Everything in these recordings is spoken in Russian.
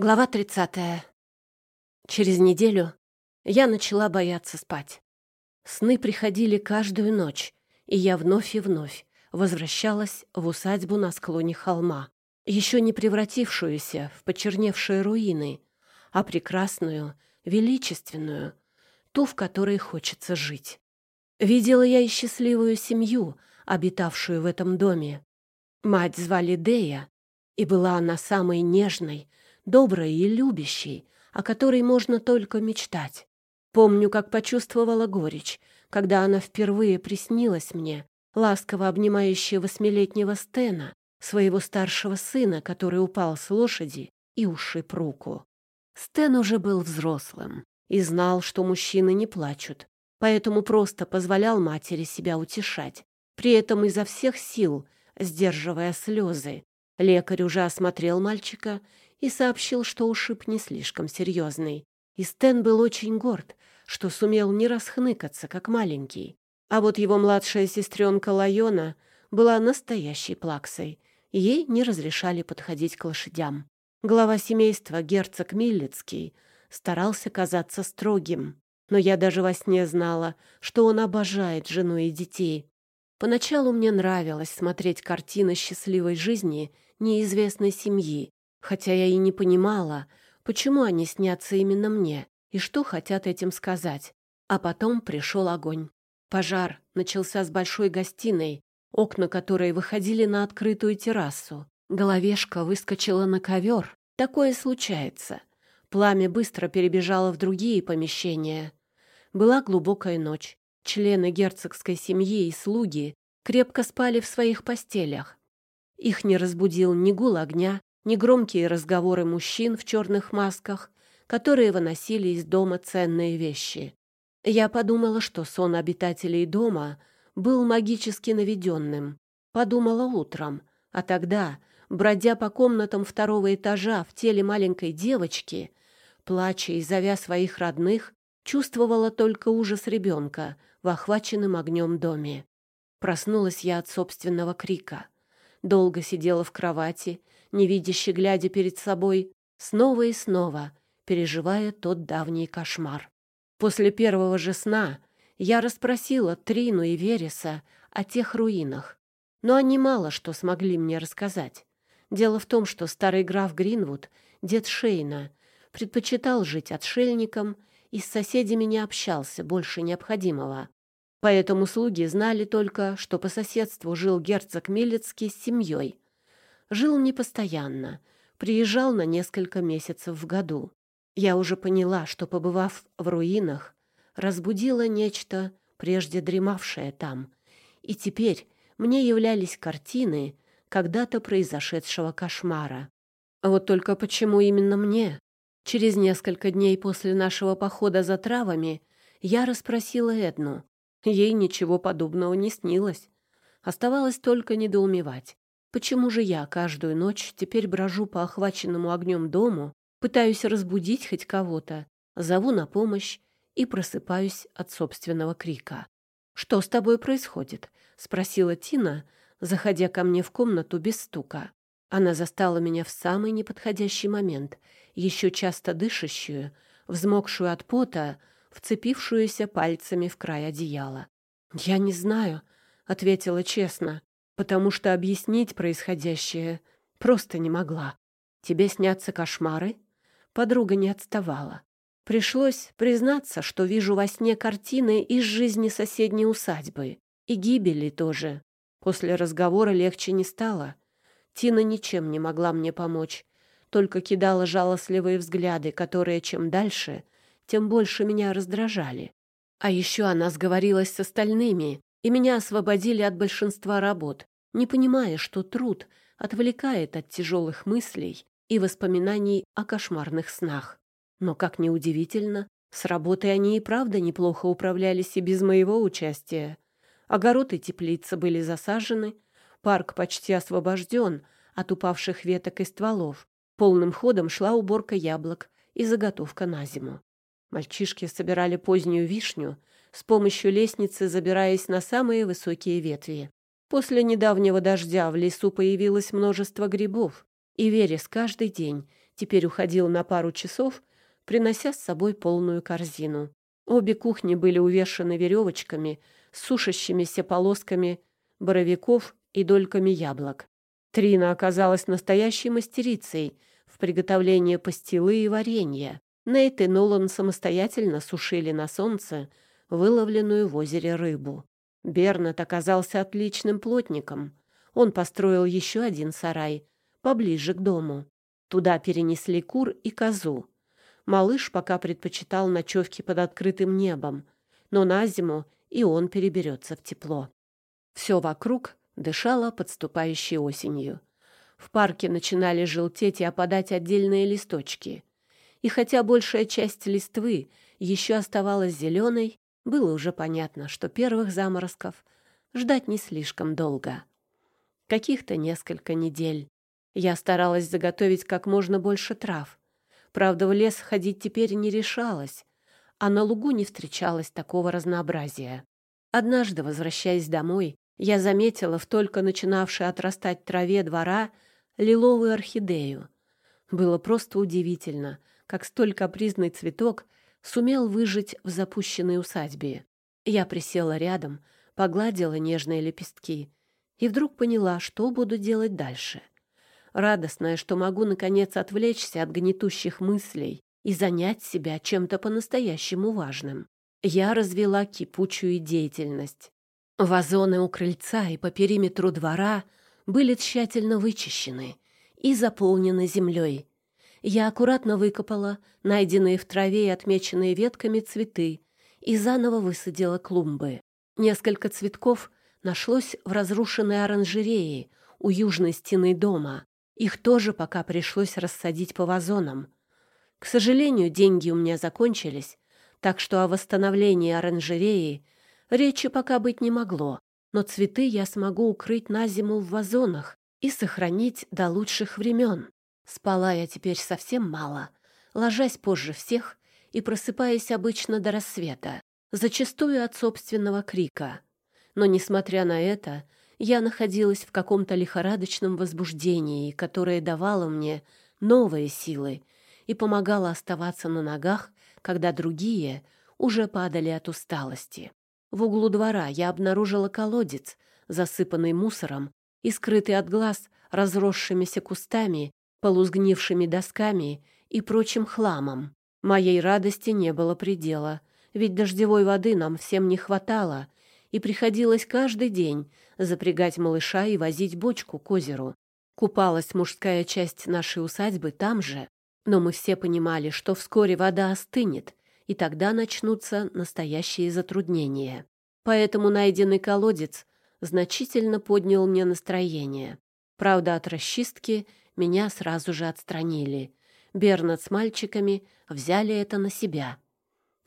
Глава 30. Через неделю я начала бояться спать. Сны приходили каждую ночь, и я вновь и вновь возвращалась в усадьбу на склоне холма, еще не превратившуюся в почерневшие руины, а прекрасную, величественную, ту, в которой хочется жить. Видела я и счастливую семью, обитавшую в этом доме. Мать звали Дея, и была она самой нежной, доброй и любящей, о которой можно только мечтать. Помню, как почувствовала горечь, когда она впервые приснилась мне, ласково обнимающая восьмилетнего Стена, своего старшего сына, который упал с лошади и ушиб руку. Стэн уже был взрослым и знал, что мужчины не плачут, поэтому просто позволял матери себя утешать, при этом изо всех сил сдерживая слезы. Лекарь уже осмотрел мальчика и сообщил, что ушиб не слишком серьезный. И Стэн был очень горд, что сумел не расхныкаться, как маленький. А вот его младшая сестренка Лайона была настоящей плаксой. Ей не разрешали подходить к лошадям. Глава семейства, герцог Миллицкий, старался казаться строгим. Но я даже во сне знала, что он обожает жену и детей. Поначалу мне нравилось смотреть картины счастливой жизни неизвестной семьи, хотя я и не понимала, почему они снятся именно мне и что хотят этим сказать. А потом пришел огонь. Пожар начался с большой гостиной, окна которой выходили на открытую террасу. Головешка выскочила на ковер. Такое случается. Пламя быстро перебежало в другие помещения. Была глубокая ночь. Члены герцогской семьи и слуги крепко спали в своих постелях. Их не разбудил ни гул огня, негромкие разговоры мужчин в черных масках, которые выносили из дома ценные вещи. Я подумала, что сон обитателей дома был магически наведенным. Подумала утром, а тогда, бродя по комнатам второго этажа в теле маленькой девочки, плача и зовя своих родных, чувствовала только ужас ребенка в охваченном огнем доме. Проснулась я от собственного крика. Долго сидела в кровати невидяще глядя перед собой, снова и снова переживая тот давний кошмар. После первого же сна я расспросила Трину и Вереса о тех руинах, но они мало что смогли мне рассказать. Дело в том, что старый граф Гринвуд, дед Шейна, предпочитал жить отшельником и с соседями не общался больше необходимого. Поэтому слуги знали только, что по соседству жил герцог Милецкий с семьей, жил непостоянно, приезжал на несколько месяцев в году. Я уже поняла, что, побывав в руинах, разбудила нечто, прежде дремавшее там, и теперь мне являлись картины когда-то произошедшего кошмара. Вот только почему именно мне? Через несколько дней после нашего похода за травами я расспросила Эдну. Ей ничего подобного не снилось. Оставалось только недоумевать. Почему же я каждую ночь теперь брожу по охваченному огнем дому, пытаюсь разбудить хоть кого-то, зову на помощь и просыпаюсь от собственного крика? «Что с тобой происходит?» — спросила Тина, заходя ко мне в комнату без стука. Она застала меня в самый неподходящий момент, еще часто дышащую, взмокшую от пота, вцепившуюся пальцами в край одеяла. «Я не знаю», — ответила честно потому что объяснить происходящее просто не могла. Тебе снятся кошмары? Подруга не отставала. Пришлось признаться, что вижу во сне картины из жизни соседней усадьбы. И гибели тоже. После разговора легче не стало. Тина ничем не могла мне помочь, только кидала жалостливые взгляды, которые чем дальше, тем больше меня раздражали. А еще она сговорилась с остальными, и меня освободили от большинства работ, не понимая, что труд отвлекает от тяжелых мыслей и воспоминаний о кошмарных снах. Но, как ни удивительно, с работой они и правда неплохо управлялись и без моего участия. Огород и теплица были засажены, парк почти освобожден от упавших веток и стволов. Полным ходом шла уборка яблок и заготовка на зиму. Мальчишки собирали позднюю вишню, с помощью лестницы забираясь на самые высокие ветви. После недавнего дождя в лесу появилось множество грибов, и Верес каждый день теперь уходил на пару часов, принося с собой полную корзину. Обе кухни были увешаны веревочками, сушащимися полосками боровиков и дольками яблок. Трина оказалась настоящей мастерицей в приготовлении пастилы и варенья. Нейт и Нолан самостоятельно сушили на солнце выловленную в озере рыбу. Бернат оказался отличным плотником. Он построил еще один сарай, поближе к дому. Туда перенесли кур и козу. Малыш пока предпочитал ночевки под открытым небом, но на зиму и он переберется в тепло. Все вокруг дышало подступающей осенью. В парке начинали желтеть и опадать отдельные листочки. И хотя большая часть листвы еще оставалась зеленой, было уже понятно, что первых заморозков ждать не слишком долго. Каких-то несколько недель. Я старалась заготовить как можно больше трав. Правда, в лес ходить теперь не решалась, а на лугу не встречалось такого разнообразия. Однажды, возвращаясь домой, я заметила в только начинавшей отрастать траве двора лиловую орхидею. Было просто удивительно, как столь капризный цветок сумел выжить в запущенной усадьбе. Я присела рядом, погладила нежные лепестки и вдруг поняла, что буду делать дальше. Радостная, что могу, наконец, отвлечься от гнетущих мыслей и занять себя чем-то по-настоящему важным. Я развела кипучую деятельность. Вазоны у крыльца и по периметру двора были тщательно вычищены и заполнены землей. Я аккуратно выкопала найденные в траве и отмеченные ветками цветы и заново высадила клумбы. Несколько цветков нашлось в разрушенной оранжерее у южной стены дома. Их тоже пока пришлось рассадить по вазонам. К сожалению, деньги у меня закончились, так что о восстановлении оранжереи речи пока быть не могло. Но цветы я смогу укрыть на зиму в вазонах и сохранить до лучших времен. Спала я теперь совсем мало, ложась позже всех и просыпаясь обычно до рассвета, зачастую от собственного крика. Но, несмотря на это, я находилась в каком-то лихорадочном возбуждении, которое давало мне новые силы и помогало оставаться на ногах, когда другие уже падали от усталости. В углу двора я обнаружила колодец, засыпанный мусором и скрытый от глаз разросшимися кустами полузгнившими досками и прочим хламом. Моей радости не было предела, ведь дождевой воды нам всем не хватало, и приходилось каждый день запрягать малыша и возить бочку к озеру. Купалась мужская часть нашей усадьбы там же, но мы все понимали, что вскоре вода остынет, и тогда начнутся настоящие затруднения. Поэтому найденный колодец значительно поднял мне настроение. Правда, от расчистки меня сразу же отстранили. Бернат с мальчиками взяли это на себя.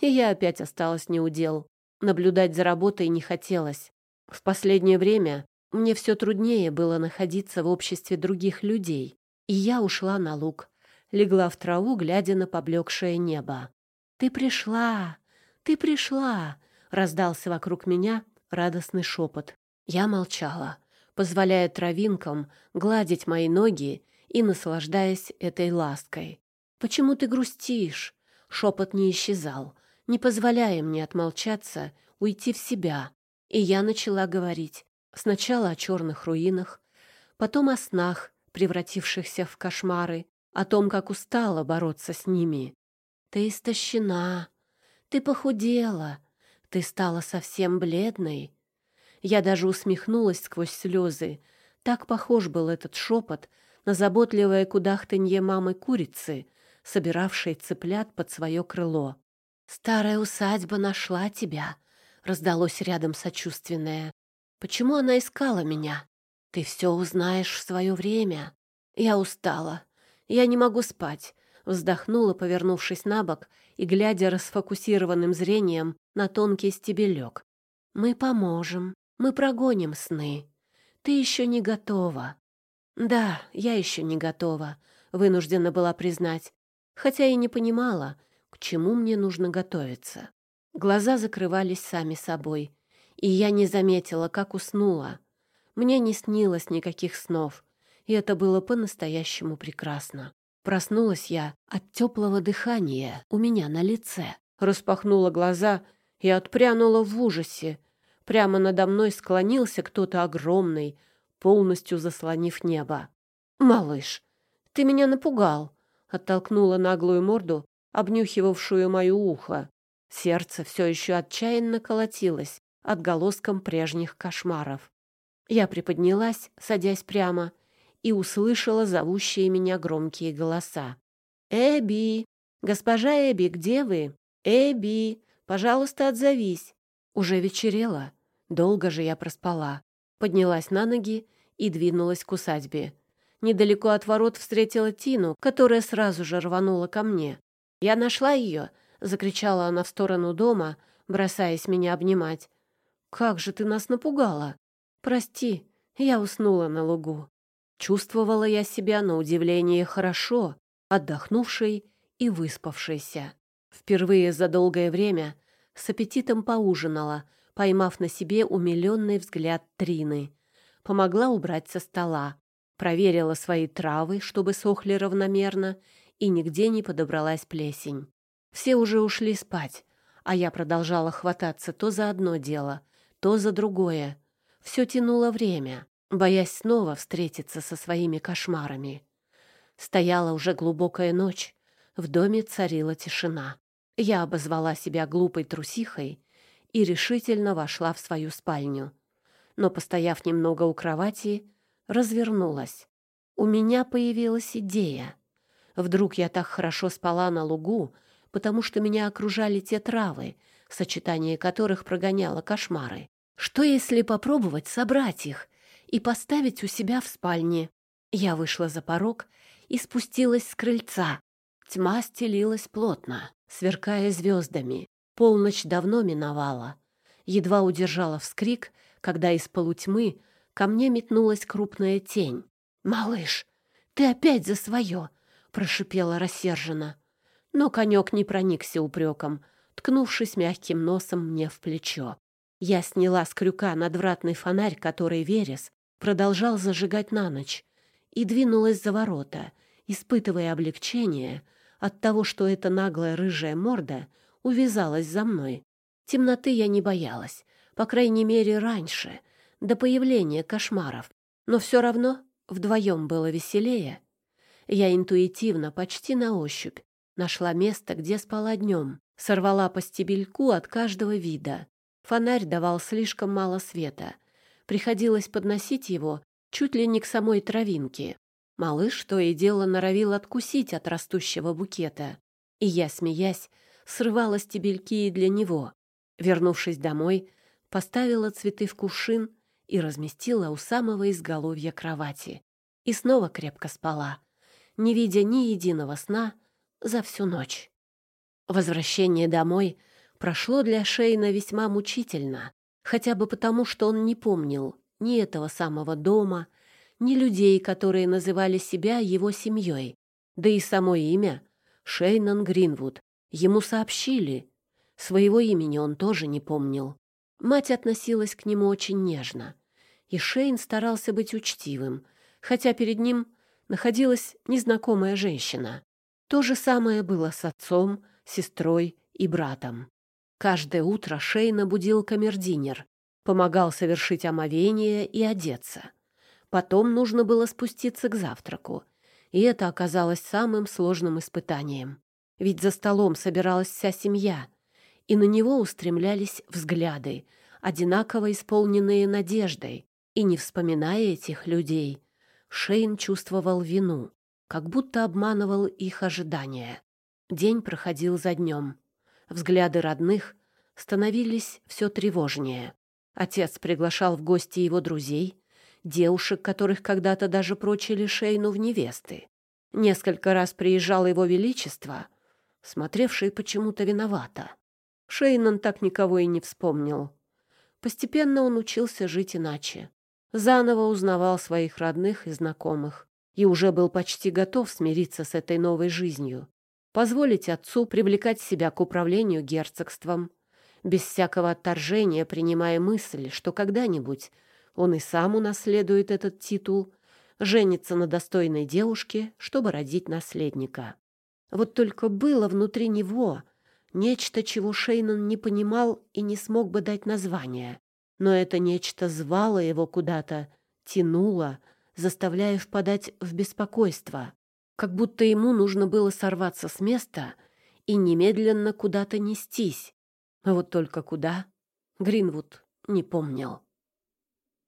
И я опять осталась неудел. Наблюдать за работой не хотелось. В последнее время мне все труднее было находиться в обществе других людей, и я ушла на луг, легла в траву, глядя на поблекшее небо. «Ты пришла! Ты пришла!» — раздался вокруг меня радостный шепот. Я молчала, позволяя травинкам гладить мои ноги и наслаждаясь этой лаской. «Почему ты грустишь?» Шепот не исчезал, не позволяя мне отмолчаться, уйти в себя. И я начала говорить. Сначала о черных руинах, потом о снах, превратившихся в кошмары, о том, как устала бороться с ними. «Ты истощена, ты похудела, ты стала совсем бледной». Я даже усмехнулась сквозь слезы. Так похож был этот шепот на заботливое кудахтанье мамы курицы, собиравшей цыплят под свое крыло. «Старая усадьба нашла тебя», — раздалось рядом сочувственное. «Почему она искала меня? Ты все узнаешь в свое время. Я устала. Я не могу спать», — вздохнула, повернувшись на бок и глядя расфокусированным зрением на тонкий стебелек. «Мы поможем. Мы прогоним сны. Ты еще не готова. Да, я еще не готова, вынуждена была признать, хотя и не понимала, к чему мне нужно готовиться. Глаза закрывались сами собой, и я не заметила, как уснула. Мне не снилось никаких снов, и это было по-настоящему прекрасно. Проснулась я от теплого дыхания у меня на лице. Распахнула глаза и отпрянула в ужасе. Прямо надо мной склонился кто-то огромный, полностью заслонив небо. «Малыш, ты меня напугал!» — оттолкнула наглую морду, обнюхивавшую мое ухо. Сердце все еще отчаянно колотилось отголоском прежних кошмаров. Я приподнялась, садясь прямо, и услышала зовущие меня громкие голоса. «Эбби! Госпожа Эбби, где вы? Эбби! Пожалуйста, отзовись!» Уже вечерело. Долго же я проспала. Поднялась на ноги и двинулась к усадьбе. Недалеко от ворот встретила Тину, которая сразу же рванула ко мне. «Я нашла ее!» — закричала она в сторону дома, бросаясь меня обнимать. «Как же ты нас напугала!» «Прости, я уснула на лугу». Чувствовала я себя на удивление хорошо, отдохнувшей и выспавшейся. Впервые за долгое время с аппетитом поужинала, поймав на себе умиленный взгляд Трины. Помогла убрать со стола, проверила свои травы, чтобы сохли равномерно, и нигде не подобралась плесень. Все уже ушли спать, а я продолжала хвататься то за одно дело, то за другое. Все тянуло время, боясь снова встретиться со своими кошмарами. Стояла уже глубокая ночь, в доме царила тишина. Я обозвала себя глупой трусихой и решительно вошла в свою спальню. Но, постояв немного у кровати, развернулась. У меня появилась идея. Вдруг я так хорошо спала на лугу, потому что меня окружали те травы, сочетание которых прогоняло кошмары. Что если попробовать собрать их и поставить у себя в спальне? Я вышла за порог и спустилась с крыльца. Тьма стелилась плотно, сверкая звездами. Полночь давно миновала. Едва удержала вскрик, когда из полутьмы ко мне метнулась крупная тень. «Малыш, ты опять за свое!» — прошипела рассерженно. Но конек не проникся упреком, ткнувшись мягким носом мне в плечо. Я сняла с крюка надвратный фонарь, который Верес продолжал зажигать на ночь, и двинулась за ворота, испытывая облегчение от того, что эта наглая рыжая морда увязалась за мной. Темноты я не боялась, по крайней мере, раньше, до появления кошмаров. Но все равно вдвоем было веселее. Я интуитивно, почти на ощупь, нашла место, где спала днем, сорвала по стебельку от каждого вида Фонарь давал слишком мало света. Приходилось подносить его чуть ли не к самой травинке. Малыш то и дело норовил откусить от растущего букета. И я, смеясь, срывала стебельки и для него. Вернувшись домой, поставила цветы в кувшин и разместила у самого изголовья кровати. И снова крепко спала, не видя ни единого сна за всю ночь. Возвращение домой прошло для Шейна весьма мучительно, хотя бы потому, что он не помнил ни этого самого дома, ни людей, которые называли себя его семьей. Да и само имя — Шейнан Гринвуд. Ему сообщили. Своего имени он тоже не помнил. Мать относилась к нему очень нежно, и Шейн старался быть учтивым, хотя перед ним находилась незнакомая женщина. То же самое было с отцом, сестрой и братом. Каждое утро Шейна будил камердинер, помогал совершить омовение и одеться. Потом нужно было спуститься к завтраку, и это оказалось самым сложным испытанием. Ведь за столом собиралась вся семья, и на него устремлялись взгляды, одинаково исполненные надеждой. И не вспоминая этих людей, Шейн чувствовал вину, как будто обманывал их ожидания. День проходил за днем. Взгляды родных становились все тревожнее. Отец приглашал в гости его друзей, девушек, которых когда-то даже прочили Шейну в невесты. Несколько раз приезжало его величество, смотревший почему-то виновато. Шейнан так никого и не вспомнил. Постепенно он учился жить иначе. Заново узнавал своих родных и знакомых и уже был почти готов смириться с этой новой жизнью позволить отцу привлекать себя к управлению герцогством, без всякого отторжения принимая мысль, что когда-нибудь он и сам унаследует этот титул, женится на достойной девушке, чтобы родить наследника. Вот только было внутри него нечто, чего Шейнон не понимал и не смог бы дать название. Но это нечто звало его куда-то, тянуло, заставляя впадать в беспокойство, как будто ему нужно было сорваться с места и немедленно куда-то нестись. А вот только куда Гринвуд не помнил.